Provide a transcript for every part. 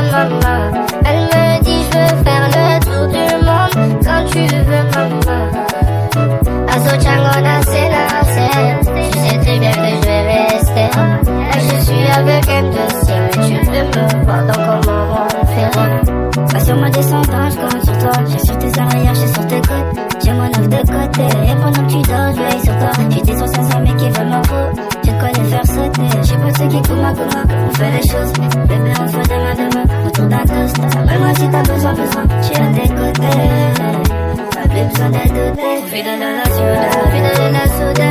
Elle me dit, je veux faire le tour du monde quand tu veux, maman. Aso Changona, c'est la scène. Tu sais très bien que je vais rester. je suis avec elle de Tu peux me voir dans comment on fait. Pas sur ma descendance, je compte sur toi. Je suis tes arrières, je suis sur tes côtes. J'ai mon œuf de côté. Et pendant que tu dors, je veille sur toi. J'ai des 65 mais qui veulent ma peau. Je connais faire sauter. Je sais pas ce qui est comme ma On fait les choses. pas besoin de tirer des côtés. Pas plus besoin d'être doté. La la soda, la.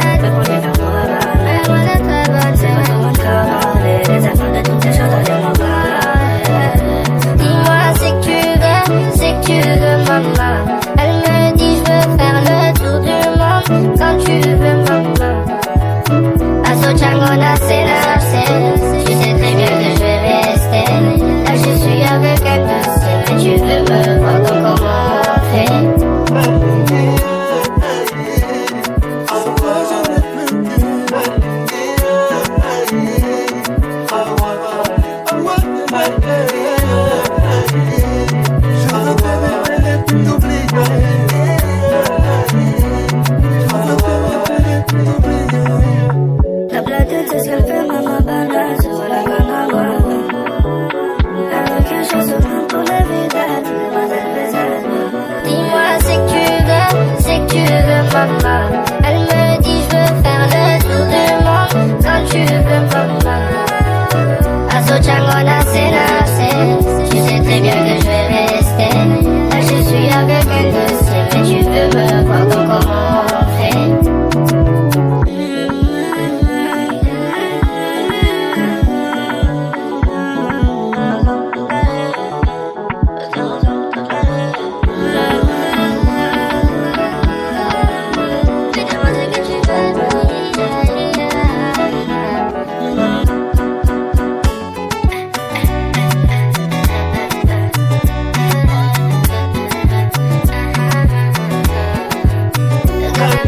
Tu veux, Yeah.